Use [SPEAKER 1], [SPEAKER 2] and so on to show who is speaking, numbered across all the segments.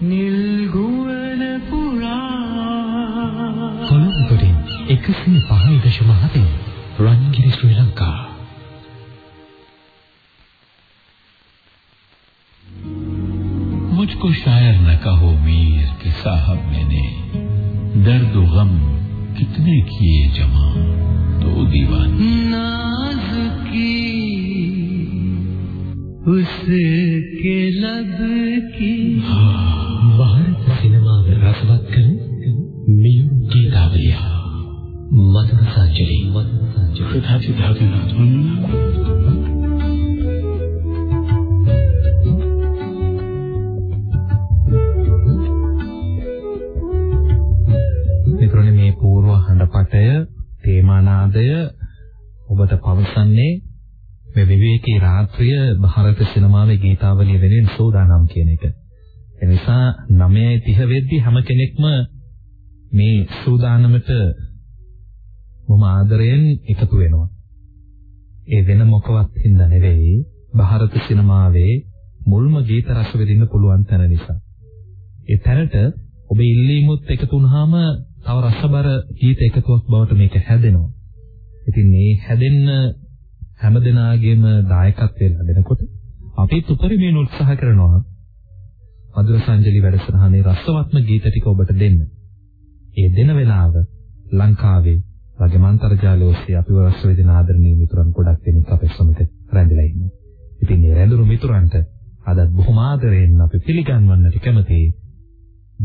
[SPEAKER 1] නිල්ගුණ පුරා
[SPEAKER 2] කොළඹ ගරින් 105.7 වෙද්දී හැම කෙනෙක්ම මේ සූදානමට බොහොම ආදරයෙන් එකතු වෙනවා. ඒ වෙන මොකවත් හින්දා නෙවෙයි ಭಾರತ සිනමාවේ මුල්ම ගීත රස විඳින්න පුළුවන් තැන නිසා. ඒ තැනට ඔබ ඉල්ලීමුත් එකතු වුනහම තව රසබර ගීත එකතුවක් බවට මේක හැදෙනවා. ඉතින් මේ හැදෙන්න හැමදෙනාගේම දායකත්වය ලැබෙනකොට අපිත් උපරිමයෙන් උත්සාහ කරනවා මధుර සංජලි වැඩසටහනේ රසවත්ම ගීත ටික ඔබට දෙන්න. ඒ දෙන වේලාව ලංකාවේ රජමාන්තර ජාලය ඔස්සේ අපිව රස වේදෙන ආදරණීය මිතුරන් ගොඩක් දෙනෙක් අපේ සමග රැඳිලා ඉන්නවා. ඉතින් මේ රැඳුණු මිතුරන්ට අදත් බොහොම ආදරයෙන් අපි පිළිගන්වන්නට කැමතියි.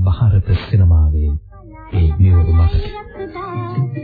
[SPEAKER 2] ಭಾರತ සිනමාවේ ඒ නියුරු
[SPEAKER 3] මතකයි.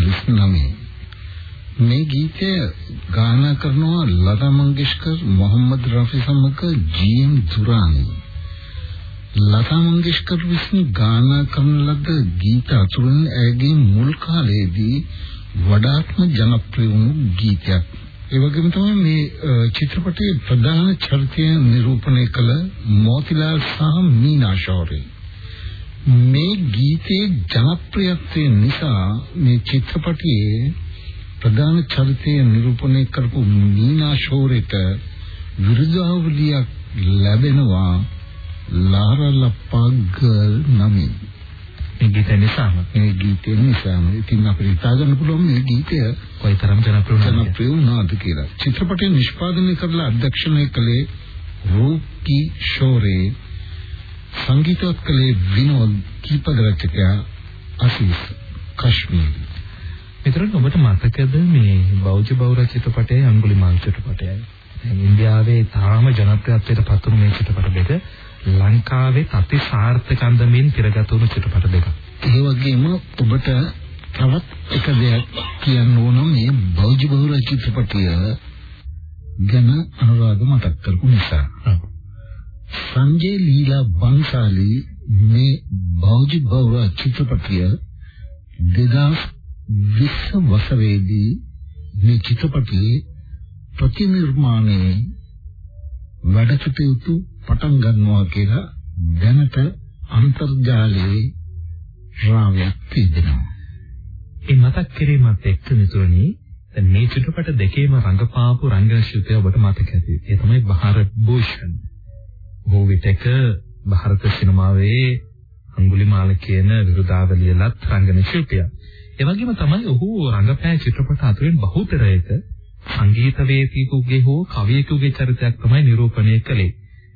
[SPEAKER 3] 1949 මේ ගීතය ගායනා කරනවා ලතා මංගেশකර් මොහම්මද් රෆි සමග ජී.එම්. දුරානි. ලතා මංගেশකර් විසින් ගායනා කරන ලද ගීත අතුරින් ඇයගේ මුල් කාලයේදී වඩාත්ම ජනප්‍රිය වුණු ගීතයක්. ඒ වගේම තමයි මේ අ, චිත්‍රපටයේ ප්‍රධාන චරිතය නිරූපණය කළ මෝතිලාල් සහ මීනා ශෞරේ. මේ ගීතයේ ජනප්‍රියත්වය නිසා මේ චිත්‍රපටයේ ප්‍රධාන චරිතය නිරූපණය කරපු මීනා ෂෝරේට විරුදාවලියක් ලැබෙනවා ලාරා ලප්පා ගර්ල් නමින්.
[SPEAKER 4] මේ ගීතය නිසාම?
[SPEAKER 3] මේ ගීතය නිසාම. ඉතින් අපිට හිතා ගන්න පුළුවන් මේ ගීතය
[SPEAKER 4] කොයිතරම් ජනප්‍රිය වුණාද?
[SPEAKER 3] කියලා. චිත්‍රපටය නිෂ්පාදනය කරලා අධ්‍යක්ෂණය කළේ රූපී ෂෝරේ සංගීතවත් කළේ විනෝද් කීපද රචකයා අසීස් කශ්මීරි.
[SPEAKER 4] මෙතරම් ඔබට මතකද මේ බෞද්ධ බෞර චිත්‍රපටයේ අඟුලිමාල් චිත්‍රපටයයි. දැන් ඉන්දියාවේ තාම ජනප්‍රියත්වයට පත් වුණු මේ චිත්‍රපට දෙක ලංකාවේ අති සාර්ථක අන්දමින් තිරගත වුණු චිත්‍රපට දෙකක්.
[SPEAKER 3] ඒ වගේම ඔබට තවත් එක දෙයක් කියන්න ඕන මේ බෞද්ධ බහුල චිත්‍රපටය ගැන අනුරාධ මතක් කරපු නිසා. සංජය ලීලා බන්සාලි මේ බෞද්ධ බහුල චිත්‍රපටය 2020 වසරේදී මේ චිත්‍රපටයේ ප්‍රතිනිර්මාණයේ වැඩ කටයුතු පටන් ගන්නවා කියලා දැනට අන්තර්ජාලයේ රාවයක් තිබෙනවා.
[SPEAKER 4] ඒ මතක් කිරීමත් එක්ක මිතුරනි දැන් මේ චිත්‍රපට දෙකේම රංගපාපු රංගන ශිල්පය ඔබට මතක ඇති. ඒ තමයි භාරත් භූෂන්. බොහෝ විටක ಭಾರತ සිනමාවේ අඟුලිමාල කියන විරුදාවලියලත් රංගන ශිල්පියා. ඒ වගේම තමයි ඔහු රංගපෑ චිත්‍රපට අතරින් බහුතරයක සංගීතවේදිකෙකුගේ හෝ කවියෙකුගේ චරිතයක් තමයි නිරූපණය කළේ.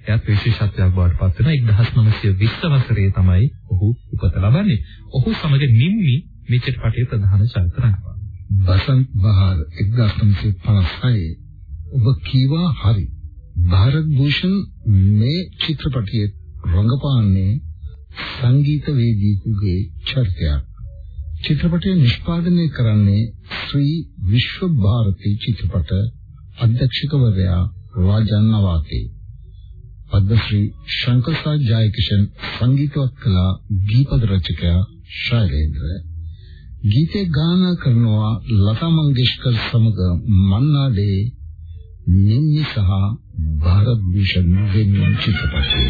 [SPEAKER 4] එයත් විශේෂත්වයක් බවට පත් වෙන 1920 වසරේ තමයි ඔහු උපත ලබන්නේ. ඔහු සමග නිම්මි මේ චිත්‍රපටයේ ප්‍රධාන චරිත රඟපානවා.
[SPEAKER 3] බසන්ත් බහාර් 1956 ඔබ කීවා හරි. භාරත් භූෂන් මේ චිත්‍රපටයේ රංගපාන්නේ සංගීතවේදියෙකුගේ චරිතයක්. චිත්‍රපටය නිෂ්පාදනය කරන්නේ ශ්‍රී විශ්ව ಭಾರತಿ චිත්‍රපට අධ්‍යක්ෂකවරයා රාජන් නවාතේ. පද්මශ්‍රී ශංකරසා ජයකිෂන් සංගීතවත් කළා දීපද රචකයා ශෛලේන්ද්‍ර. ගීතේ ගාන කරනවා ලතා මංගেশකර සමග මන්නාඩේ ඩේ නිම්මි සහ ಭಾರತ್ භූෂන් වෙනුවෙන් චිත්‍රපටයේ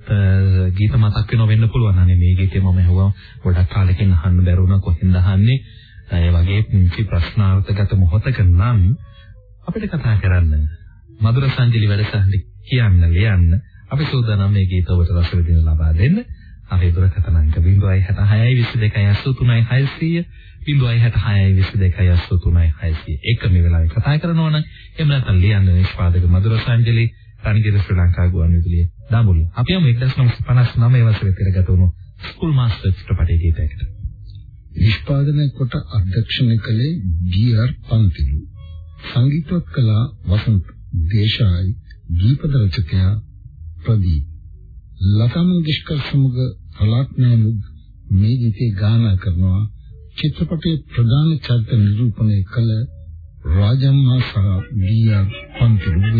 [SPEAKER 4] ස්වාමීන් අපිට කතා කරන්න මధుර සංජලි වැඩසටහන කියන්න ලියන්න අපි සූදානම් මේ ගීත ඔබට රස විඳින ලබා දෙන්න. අපේ දුරකථන අංක 0662223600 0662223600 මේ වෙලාවේ කතා කරනවා නම් එහෙම නැත්නම් ලියන්න නිෂ්පාදක මధుර සංජලි තනිගිර ශ්‍රී ලංකා ගුවන්විදුලිය දාමුළු. අපි යමු 1959 වසරේ පෙරගත වුණු ස්කූල් මාස්ටර් චිත්‍රපටයේ ගීතයකට.
[SPEAKER 3] නිෂ්පාදනය කොට අධ්‍යක්ෂණය කළේ බී.ආර්. පන්තිලු. සංගීතවත් කලා වසන්ත දේශායි ගීපද රචකයා ප්‍රදීප්. ලතා මංගেশකර සමග කලාත්මක මේ ගීතේ ගායනා කරනවා චිත්‍රපටයේ ප්‍රධාන චරිත නිරූපණය කළ රාජම්මා සහ
[SPEAKER 2] බීආර් පන්තුරු.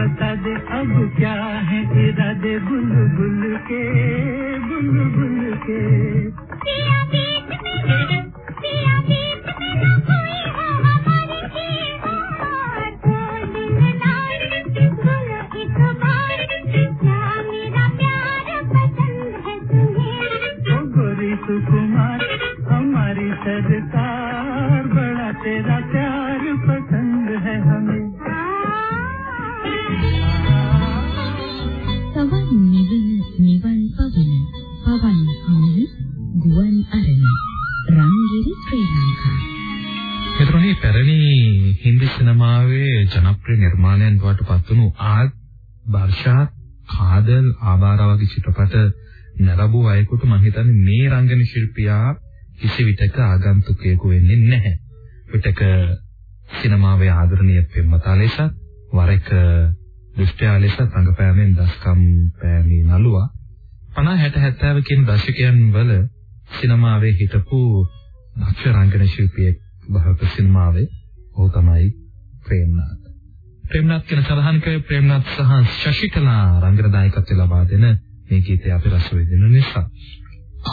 [SPEAKER 2] बता
[SPEAKER 5] दे अब क्या है इरादे बुलबुल?
[SPEAKER 4] කිසි විටක ආගන්තුකයෙකු වෙන්නේ නැහැ. විටක සිනමාවේ ආදරණීය පෙම්වතා ලෙස වර එක දෘෂ්ටයා ලෙස සංගපෑමෙන් දස්කම් පෑමේ නළුවා 50 60 70 කියන දශකයන් වල සිනමාවේ හිටපු දක්ෂ රංගන ශිල්පියෙක් බහක සිනමාවේ ඔහු තමයි ප්‍රේමනාත්. ප්‍රේමනාත් කියන සඳහන් කරේ ප්‍රේමනාත් සහ ශශිකලා රංගන දායකත්වය ලබා දෙන මේ ගීතය අපි රස විඳින නිසා.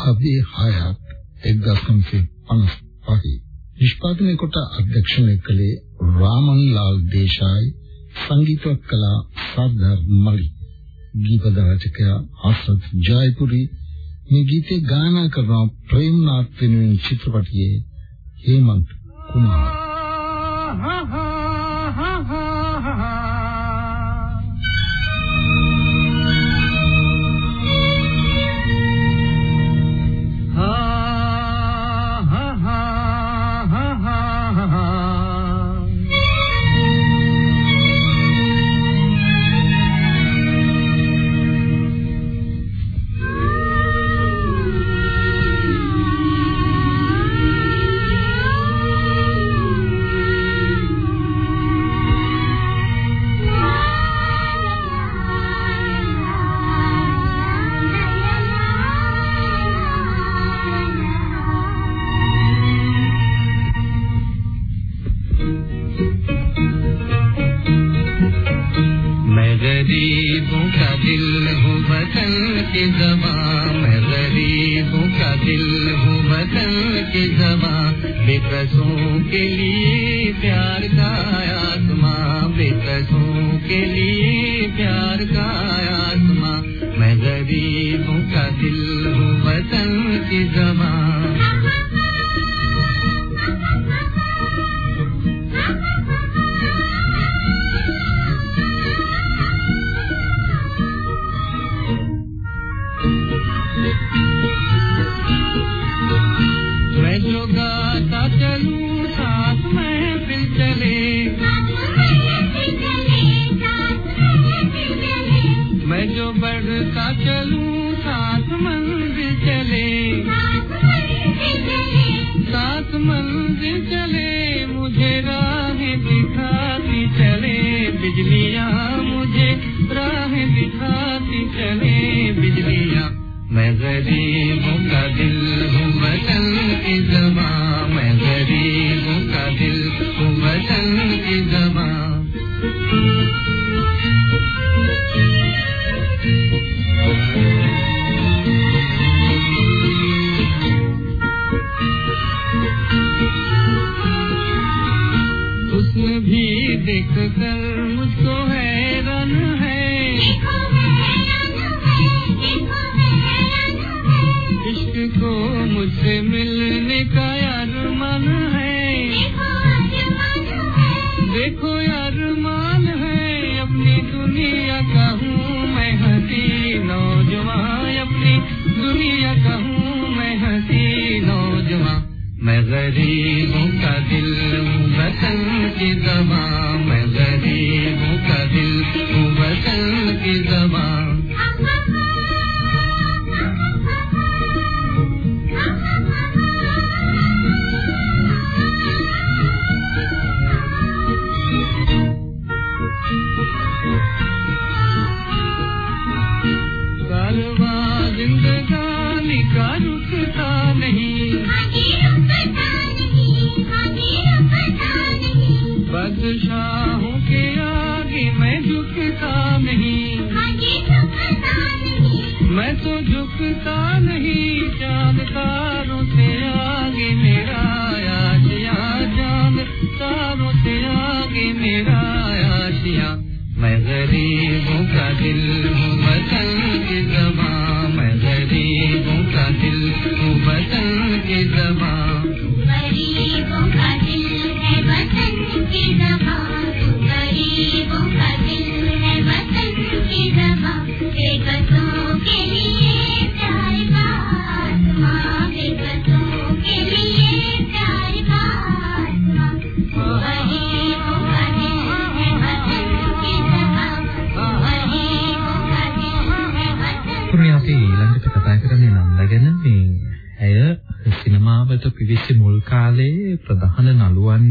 [SPEAKER 3] අපි හයක් 1955 නිෂ්පාදනය කොට අධ්‍යක්ෂණය කළේ රාමන් ලාල් දේශායි සංගීතවත් කලා සාදර් මලි ගීත රචකයා ආසත් ජයපුරි. මේ ගීතේ ගායනා කරන ප්‍රේම්නාත් වෙනුවෙන් චිත්‍රපටයේ හේමන්ත් කුමාර්.
[SPEAKER 5] गरीबों का दिल हो वतन के जबान मैं गरीबों का दिल हो वतन के जबान बेकसों के लिए प्यार का आत्मा बेकसों के लिए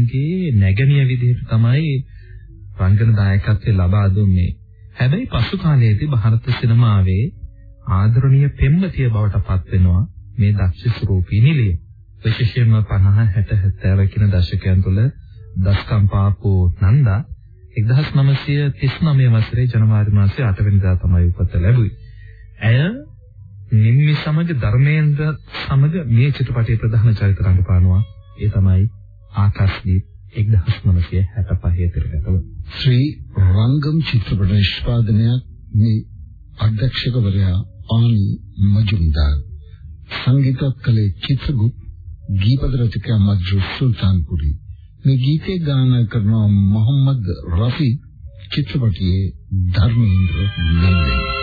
[SPEAKER 4] වහන්සේගේ නැගණිය විදිහට තමයි රංගන දායකත්වය ලබා දුන්නේ. හැබැයි පසු කාලයේදී ಭಾರತ සිනමාවේ ආදරණීය පෙම්වතිය බවට පත් වෙනවා මේ දක්ෂ ස්වරූපී නිලිය. විශේෂයෙන්ම 50 60 70 කින දශකයන් තුල දස්කම්පාපු නන්දා 1939 වසරේ ජනවාරි මාසයේ 8 වෙනිදා තමයි උපත ලැබුවේ. ඇය නිම්මි සමග ධර්මේන්ද්‍ර සමග මේ චිත්‍රපටයේ ප්‍රධාන චරිත රඟපානවා. ඒ තමයි ආකාශදීප් 1965 තිරගතව.
[SPEAKER 1] ශ්‍රී රංගම් චිත්‍රපට නිෂ්පාදනයක් මේ අධ්‍යක්ෂකවරයා ආනි මජුම්දාර් සංගීතත් කලේ චිත්‍රගුප්ත ගීපද රචකයා මජ්රු සුල්තාන්පුරි. මේ ගීතේ ගායනා කරනවා මොහම්මද් රෆි චිත්‍රපටයේ ධර්මේන්ද්‍ර නන්දේ.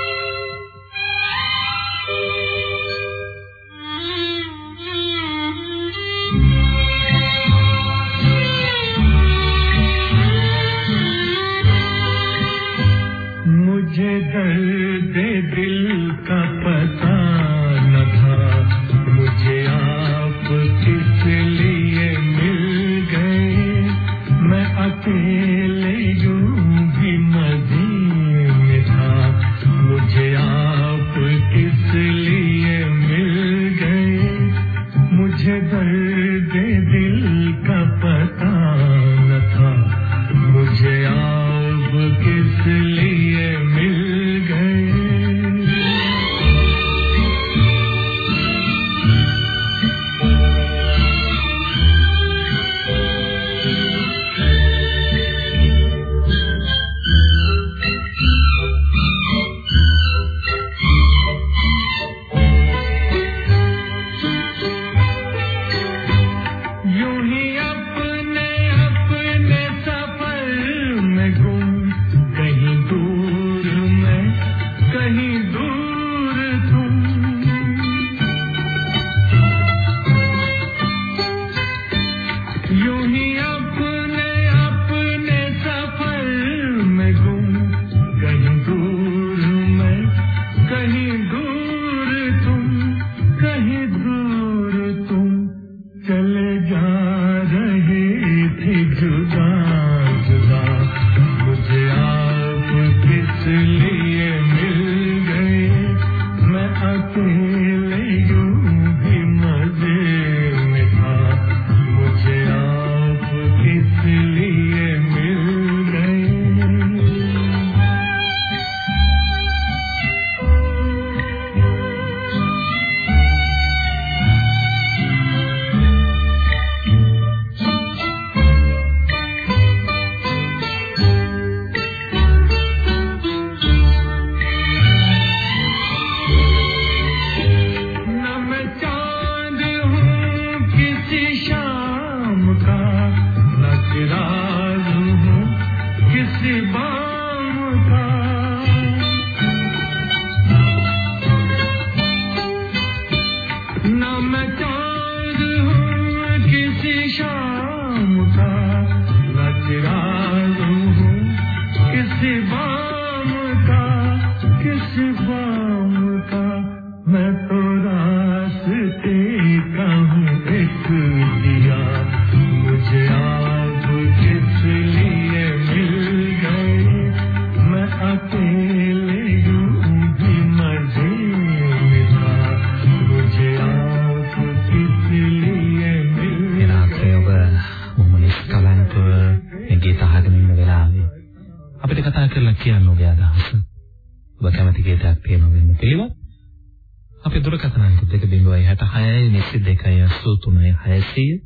[SPEAKER 4] 600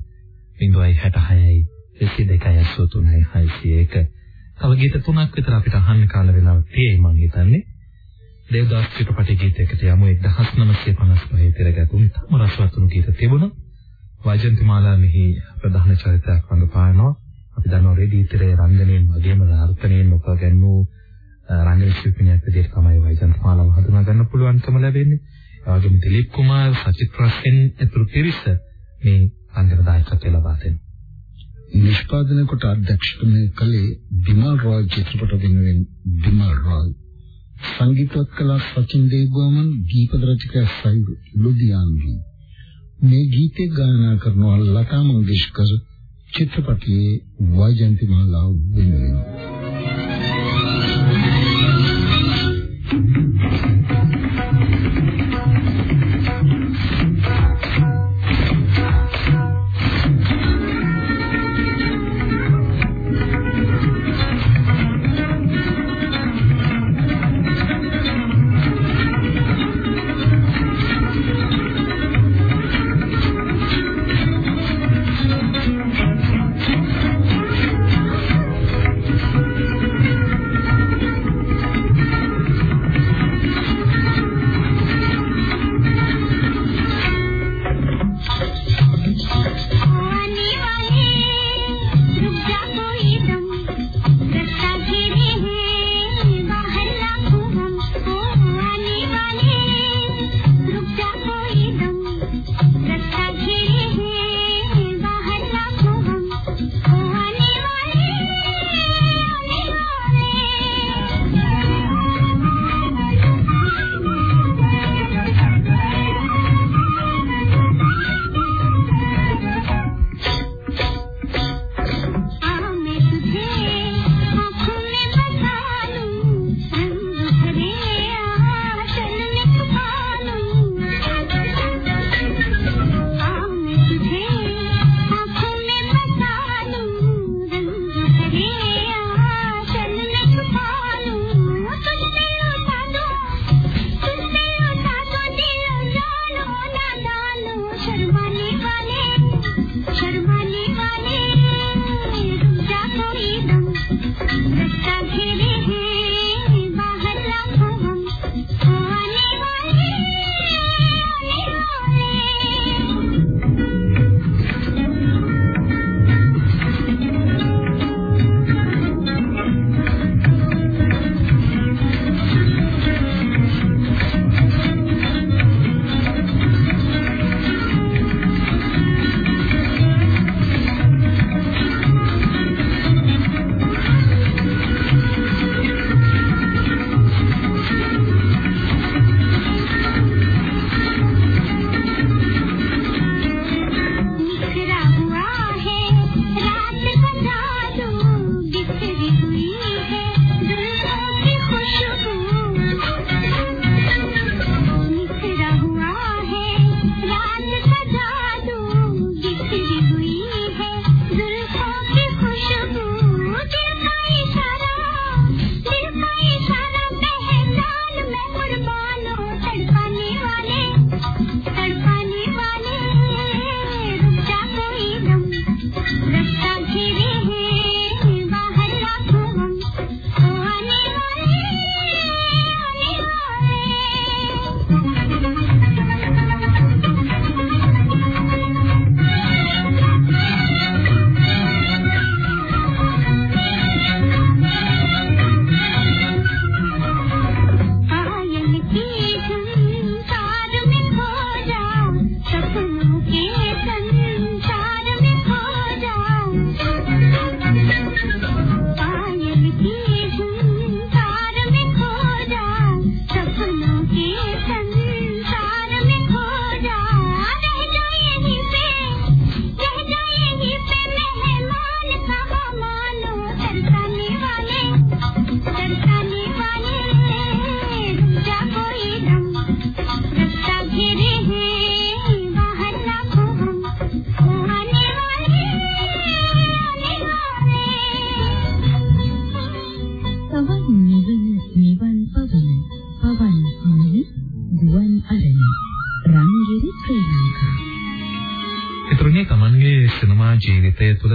[SPEAKER 4] 066 22 83 601 තව ගීත තුනක් විතර අපිට අහන්න කාල වෙලාවක් තියෙයි මම හිතන්නේ. දේවදාස් චිත්‍රපටයේ ගීතයකට යමු 1955 තිරගතුන් තම රසවත් වුණු ගීත තිබුණා. වෛජන්ති මාලා මෙහි ප්‍රධාන චරිතයක් රඟපානවා. අපි දන්නවා රෙඩි ඉතරේ රංගනයෙන් වගේම නර්තනයෙන් උපගන්නු රංගන ශිල්පිනියක් විදිහට තමයි වෛජන්ති මාලාව හඳුනා ගන්න පුළුවන්කම ලැබෙන්නේ. ඒ වගේම දිලීප් කුමාර් සචිත් රස්කෙන් ඇතුළු පිරිස මේ රංගන දායකත්වය ලබා දෙනවා.
[SPEAKER 3] නිෂ්පාදනය කොට අධ්‍යක්ෂකමය කළේ විමල් රාජ් චිත්‍රපට වෙනුවෙන් විමල් රාජ්. සංගීතවත් කලා සචින් දේවගමන් ගීපද රචකයා සයිර් ලුධියාන්වි මේ ගීතය ගායනා කරනවා ලතා මංගেশකර් චිත්‍රපටයේ වෛජන්ති මහලා වෙනුවෙන්.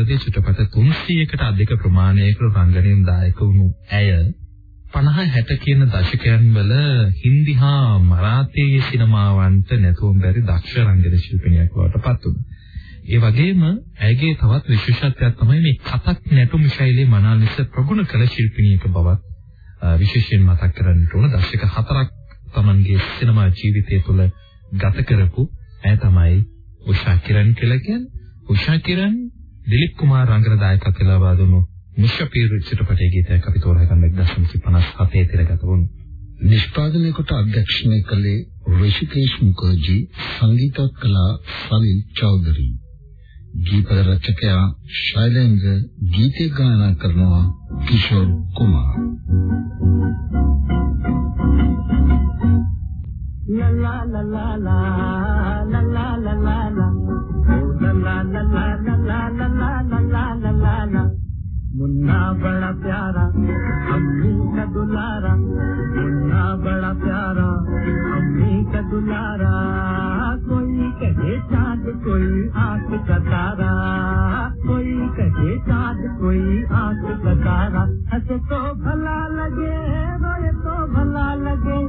[SPEAKER 4] ජීවිතය තුළදී චිත්‍රපට 300කට අධික ප්‍රමාණයක රංගනයෙන් දායක වුණු ඇය 50 60 කියන දශකයන් වල හින්දි හා මරාඨී සිනමාවන්ට නැතුවම බැරි දක්ෂ රංගන ශිල්පිනියක් බවට පත් වුණා. ඒ වගේම ඇයගේ තවත් විශේෂත්වයක් තමයි මේ කතක් නැටුම් ශෛලියේ මනා ලෙස ප්‍රගුණ කළ ශිල්පිනියක බවත් විශේෂයෙන් මතක් කරන්නට ඕන. දශක හතරක් Tamanගේ සිනමා ජීවිතය තුළ ගත කරපු ඇය තමයි උෂා කිරන් කියලා කියන්නේ. උෂා කිරන් දිලිප් කුමාර් රංගන දායකත්වය ලබා දුන්නු මුෂපීර් චිත්‍රපටයේ ගීතයක් අපි තෝරා ගන්න 1957 තිරගත වුණු.
[SPEAKER 3] නිෂ්පාදනය කොට අධ්‍යක්ෂණය කළේ ඍෂිකේෂ් මුඛර්ජී සංගීත කලා සලිල් චෞධරි ගීත රචකයා ශෛලේන්ද්‍ර ගීත ගායනා කරනවා Kishore Kumar
[SPEAKER 5] La la la la la la la la la la Oh la la la la la la Munna बड़ा प्यारा, अम्मी का दुलारा। मुन्ना बड़ा प्यारा, अम्मी का दुलारा। कोई कहे चाँद, कोई आँख का तारा। कोई कहे चाँद कोई आँख तारा हंसे तो भला लगे, रोए तो भला लगे।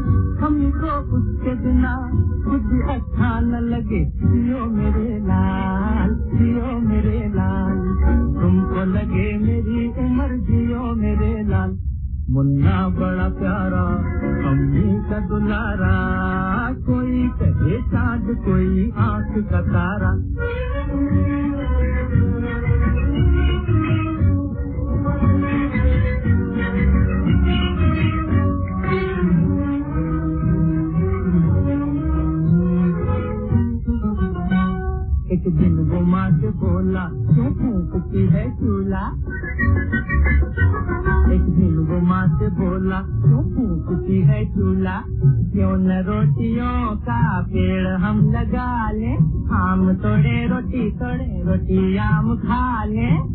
[SPEAKER 5] हमको उसके बिना कुछ अच्छा न लगे। जियो मेरे लाल, जियो मेरे लाल। तुमको लगे मेरी उम्र, जियो मेरे लाल। मुन्ना बड़ा प्यारा, अम्मी का दुलारा। कोई कहे चाँद कोई आँख का तारा है चूल्हा? एक वो माँ से बोला, क्यों फूकती है चूल्हा? क्यों न रोटियों का पेड़ हम लगा ले? आम तोड़े रोटी तोड़े रोटी, आम खा ले।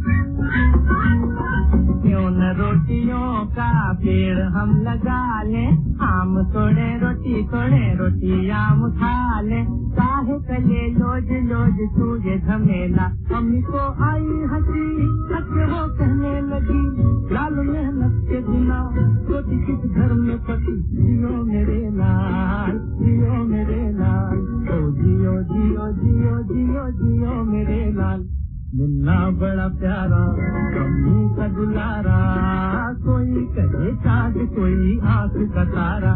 [SPEAKER 5] क्यों न रोटियों का पेड़ हम लगा ले। आम तोड़े, रोटी तोड़े, रोटी आम खा ले। काहे कले, लोज लोज सूझे झमेला मम्मी को आई हँसी, हंस वो कहने लगी। लाल मेहनत के बिना रोटी किस घर में पति जियो मेरे लाल, जियो मेरे लाल। ओ जियो जियो जियो जियो जियो मेरे लाल। मुन्ना बड़ा प्यारा मम्मी का दुलारा, कोई कहे चाँद, कोई आँख का तारा।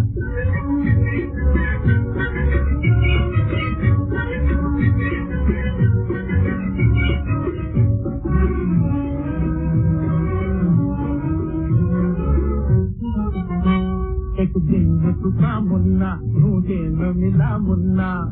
[SPEAKER 5] एक दिन में तुका मुन्ना, ढूंढे न मिला मुन्ना।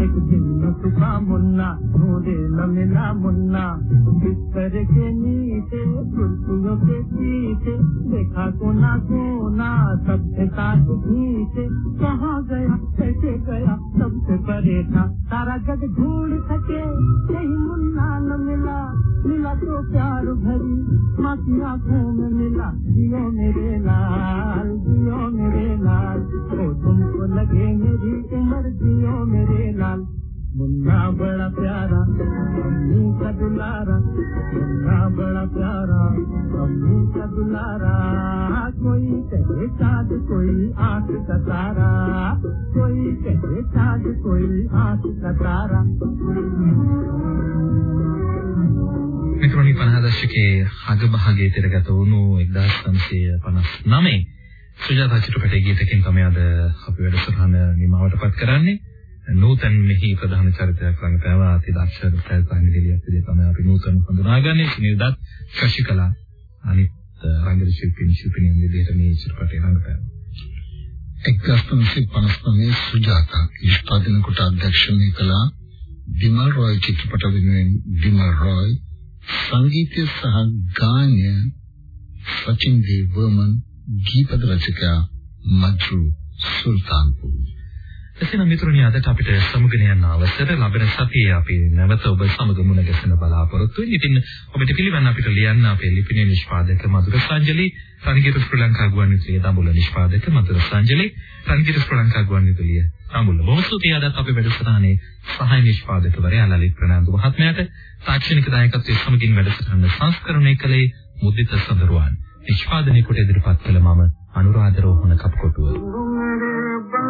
[SPEAKER 5] एक दिन सुखा मुन्ना, ढूंढे न मिला मुन्ना। बिस्तर के नीचे, कुर्सियों के पीछे, देखा कोना सोना सबसे साथ नीचे कहाँ गया, कैसे गया, सबसे परे था, सारा जग ढूंढ सके यही मुन्ना न मिला। मिला तो प्यार भरी माँ की में मिला, जियो मेरे लाल, जियो मेरे लाल। ओ, तुमको लगे मेरी उम्र, जियो मेरे लाल। मुन्ना बड़ा प्यारा, अम्मी का दुलारा। मुन्ना बड़ा प्यारा, अम्मी का दुलारा। कोई कहे चाँद, कोई आँख का तारा। कोई कहे चाँद, कोई आँख का तारा।
[SPEAKER 4] මිත්‍රෝනි 50 දශකයේ අග භාගයේ තිරගත වුණු 1959 සුජාතා චිත්‍රපටයේ ගීතකින් තමයි අද අපි වැඩසටහන නිමවටපත් කරන්නේ. නූතන් මෙහි ප්‍රධාන චරිතයක් රංගපෑවා අති දක්ෂ ප්‍රයත්නගලියක් විදිහට තමයි අපි නූතන් හඳුනාගන්නේ. සුනිල්දත් ශශිකලා අනිත් රංගන ශිල්පිනී ශිල්පිනියන් විදිහට මේ චිත්‍රපටයේ රංගපෑවා.
[SPEAKER 3] 1959 සුජාතා නිෂ්පාදන කොට අධ්‍යක්ෂණය කළ විමල් රොයි චිත්‍රපට වෙනුවෙන් විමල් රොයි සංගීතය සහ ගායනය සචින් දේව වර්මන් ගීපද රචකයා මජ්රු සුල්තාන්පුර.
[SPEAKER 4] එසේනම් මිතුරුනි අදට අපිට සමුගෙන යන අවසර ලැබෙන සතියේ අපි නැවත ඔබ සමග මුණ ගැසෙන බලාපොරොත්තු වෙන්නේ. ඉතින් ඔබට පිළිවන් අපිට ලියන්න අපේ ලිපිනේ නිෂ්පාදක මధుර සංජලි, රණගිර ශ්‍රී ලංකා ගුවන්විදුලියේ දඹුල්ල නිෂ්පාදක මధుර සංජලි, රණගිර ශ්‍රී ලංකා ගුවන්විදුලිය දඹුල්ල. බොහොම ස්තුතියි අදත් අපේ වැඩසටහනේ සහාය නිෂ්පාදකවරයා ලලිත් ප්‍රනාන්දු මහත්මයාට තාක්ෂණික දායකත්වයේ සමගින් වැඩසටහන සංස්කරණය කළේ මුදිත සඳරුවන්. නිෂ්පාදනයේ කොට ඉදිරිපත් කළ මම අනුරාධ රෝහණ කප්කොටුව.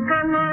[SPEAKER 6] ශ්‍රී ලංකා